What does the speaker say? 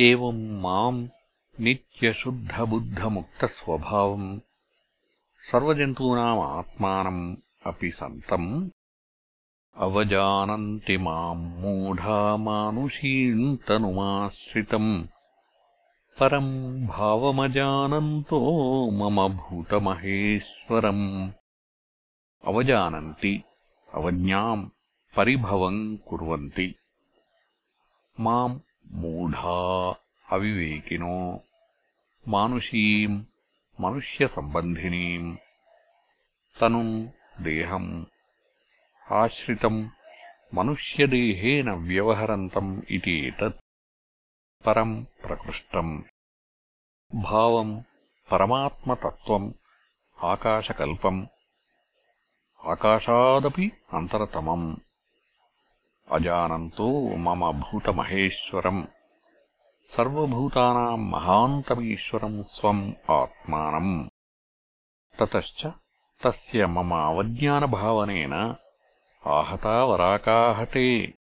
एवम् माम् नित्यशुद्धबुद्धमुक्तस्वभावम् सर्वजन्तूनाम् आत्मानम् अपि सन्तम् अवजानन्ति माम् मूढा मानुषीम् तनुमाश्रितम् परम् भावमजानन्तो मम भूतमहेश्वरम् अवजानन्ति अवज्ञाम् परिभवम् कुर्वन्ति। माम् మూఢా అవివేకినో మానుషీం మనుష్యసంబంధినీం తనుం దేహం ఆశ్రితం మనుష్యదేహేన వ్యవహరంతం ఇతత్ పరం ప్రకృష్టం. భావం పరమాత్మతత్వం ఆకాశకల్పం. ఆకాశాదపి అంతరతమం. अजानन्तो मम भूतमहेश्वरम्। सर्वभूतानाम् महान्तमीश्वरम् स्वम् आत्मानम्। ततश्च तस्य मम अवज्ञानभावनेन आहता वराकाहटे